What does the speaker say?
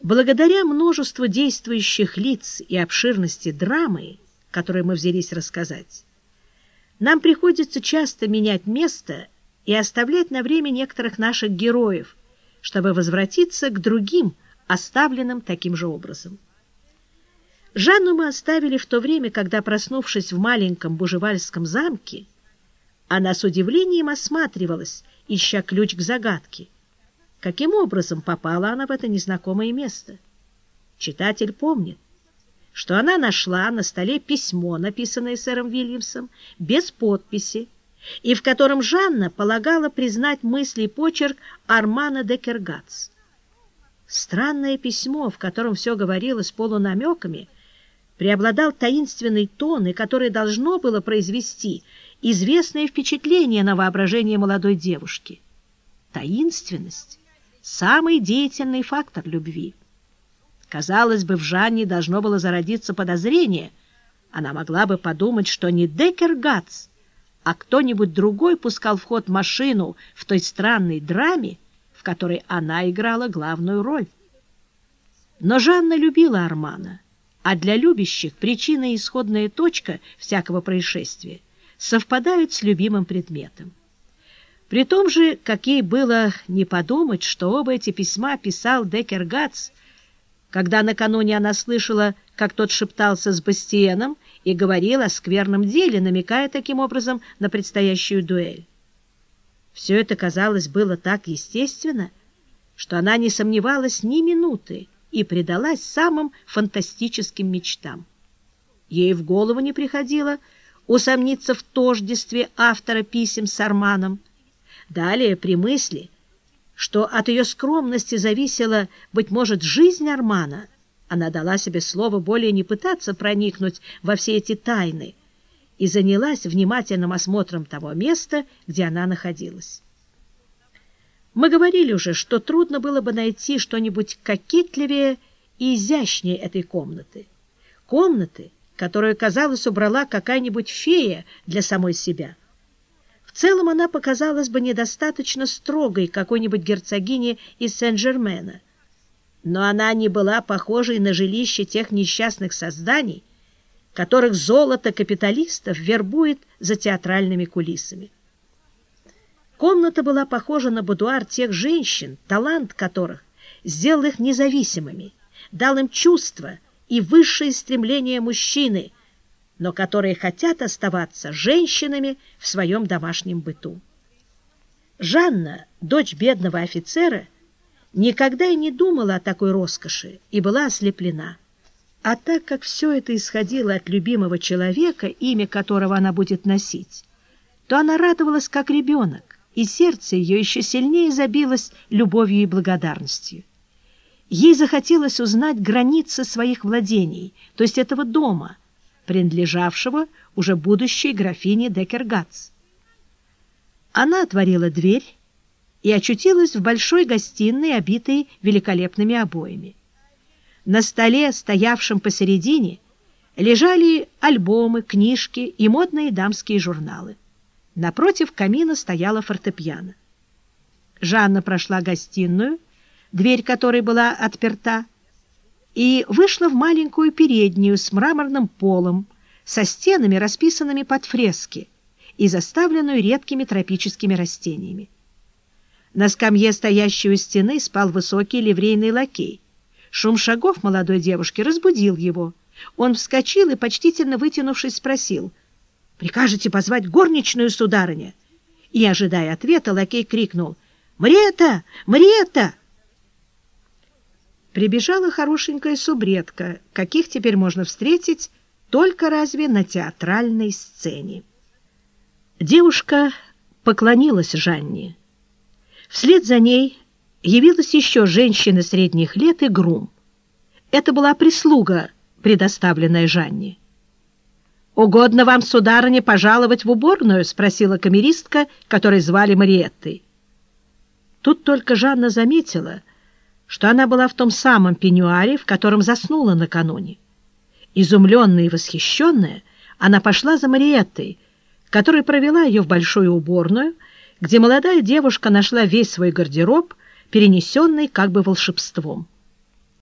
Благодаря множеству действующих лиц и обширности драмы, которую мы взялись рассказать, нам приходится часто менять место и оставлять на время некоторых наших героев, чтобы возвратиться к другим, оставленным таким же образом. Жанну мы оставили в то время, когда, проснувшись в маленьком Бужевальском замке, она с удивлением осматривалась, ища ключ к загадке. Каким образом попала она в это незнакомое место? Читатель помнит, что она нашла на столе письмо, написанное сэром Вильямсом, без подписи, и в котором Жанна полагала признать мысли и почерк Армана де Кергатс. Странное письмо, в котором все говорилось полунамеками, преобладал таинственный тон, и которое должно было произвести известное впечатление на воображение молодой девушки. Таинственность — самый деятельный фактор любви. Казалось бы, в Жанне должно было зародиться подозрение. Она могла бы подумать, что не Деккер Гатс, а кто-нибудь другой пускал в ход машину в той странной драме, в которой она играла главную роль. Но Жанна любила Армана, а для любящих причина и исходная точка всякого происшествия совпадают с любимым предметом. При том же, как ей было не подумать, что оба эти письма писал Деккер Гатс, когда накануне она слышала, как тот шептался с Бастиеном и говорил о скверном деле, намекая таким образом на предстоящую дуэль. Все это, казалось, было так естественно, что она не сомневалась ни минуты и предалась самым фантастическим мечтам. Ей в голову не приходило усомниться в тождестве автора писем с Арманом. Далее, при мысли, что от ее скромности зависела, быть может, жизнь Армана, она дала себе слово более не пытаться проникнуть во все эти тайны и занялась внимательным осмотром того места, где она находилась. Мы говорили уже, что трудно было бы найти что-нибудь кокетливее и изящнее этой комнаты. Комнаты, которую, казалось, убрала какая-нибудь фея для самой себя. Целом она показалась бы недостаточно строгой какой-нибудь герцогине из Сен-Жермена, но она не была похожей на жилище тех несчастных созданий, которых золото капиталистов вербует за театральными кулисами. Комната была похожа на будуар тех женщин, талант которых сделал их независимыми, дал им чувства и высшие стремления мужчины, но которые хотят оставаться женщинами в своем домашнем быту. Жанна, дочь бедного офицера, никогда и не думала о такой роскоши и была ослеплена. А так как все это исходило от любимого человека, имя которого она будет носить, то она радовалась как ребенок, и сердце ее еще сильнее забилось любовью и благодарностью. Ей захотелось узнать границы своих владений, то есть этого дома, принадлежавшего уже будущей графине Деккергац. Она отворила дверь и очутилась в большой гостиной, обитой великолепными обоями. На столе, стоявшем посередине, лежали альбомы, книжки и модные дамские журналы. Напротив камина стояла фортепиано. Жанна прошла гостиную, дверь которой была отперта, и вышла в маленькую переднюю с мраморным полом, со стенами, расписанными под фрески, и заставленную редкими тропическими растениями. На скамье, стоящей у стены, спал высокий ливрейный лакей. Шум шагов молодой девушки разбудил его. Он вскочил и, почтительно вытянувшись, спросил — Прикажете позвать горничную, сударыня?» И, ожидая ответа, лакей крикнул «Мрета! Мрета!» Прибежала хорошенькая субредка, каких теперь можно встретить только разве на театральной сцене. Девушка поклонилась Жанне. Вслед за ней явилась еще женщина средних лет и грум. Это была прислуга, предоставленная Жанне. «Угодно вам, сударыня, пожаловать в уборную?» — спросила камеристка, которой звали Мариеттой. Тут только Жанна заметила, что она была в том самом пеньюаре, в котором заснула накануне. Изумленная и восхищенная, она пошла за Мариеттой, которая провела ее в большую уборную, где молодая девушка нашла весь свой гардероб, перенесенный как бы волшебством.